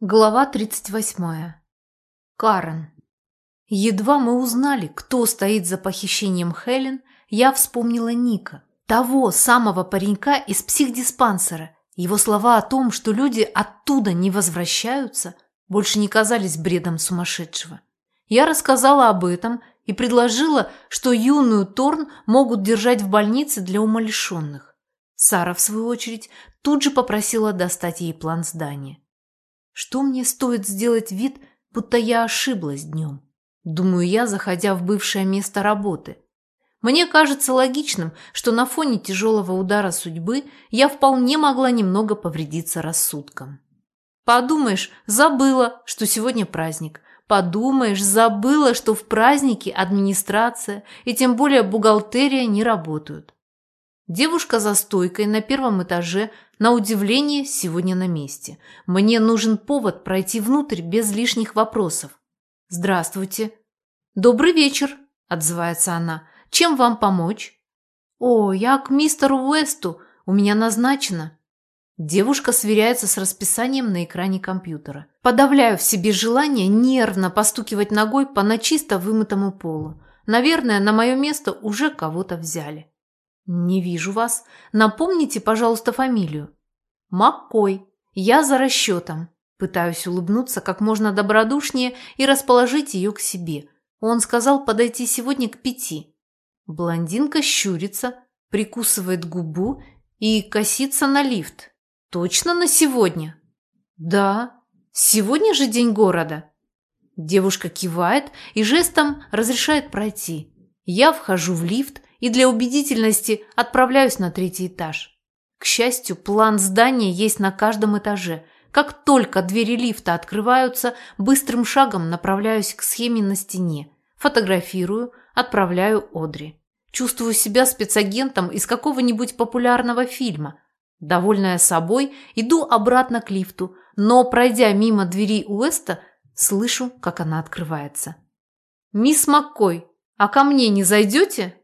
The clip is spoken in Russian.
Глава 38. Карен. Едва мы узнали, кто стоит за похищением Хелен, я вспомнила Ника, того самого паренька из психдиспансера. Его слова о том, что люди оттуда не возвращаются, больше не казались бредом сумасшедшего. Я рассказала об этом и предложила, что юную Торн могут держать в больнице для умалишенных. Сара, в свою очередь, тут же попросила достать ей план здания. Что мне стоит сделать вид, будто я ошиблась днем? Думаю я, заходя в бывшее место работы. Мне кажется логичным, что на фоне тяжелого удара судьбы я вполне могла немного повредиться рассудком. Подумаешь, забыла, что сегодня праздник. Подумаешь, забыла, что в празднике администрация и тем более бухгалтерия не работают. Девушка за стойкой на первом этаже, на удивление, сегодня на месте. Мне нужен повод пройти внутрь без лишних вопросов. «Здравствуйте». «Добрый вечер», – отзывается она. «Чем вам помочь?» «О, я к мистеру Уэсту. У меня назначено». Девушка сверяется с расписанием на экране компьютера. Подавляю в себе желание нервно постукивать ногой по начисто вымытому полу. Наверное, на мое место уже кого-то взяли. «Не вижу вас. Напомните, пожалуйста, фамилию». «Маккой. Я за расчетом». Пытаюсь улыбнуться как можно добродушнее и расположить ее к себе. Он сказал подойти сегодня к пяти. Блондинка щурится, прикусывает губу и косится на лифт. «Точно на сегодня?» «Да. Сегодня же день города». Девушка кивает и жестом разрешает пройти. Я вхожу в лифт, и для убедительности отправляюсь на третий этаж. К счастью, план здания есть на каждом этаже. Как только двери лифта открываются, быстрым шагом направляюсь к схеме на стене. Фотографирую, отправляю Одри. Чувствую себя спецагентом из какого-нибудь популярного фильма. Довольная собой, иду обратно к лифту, но, пройдя мимо двери Уэста, слышу, как она открывается. «Мисс Маккой, а ко мне не зайдете?»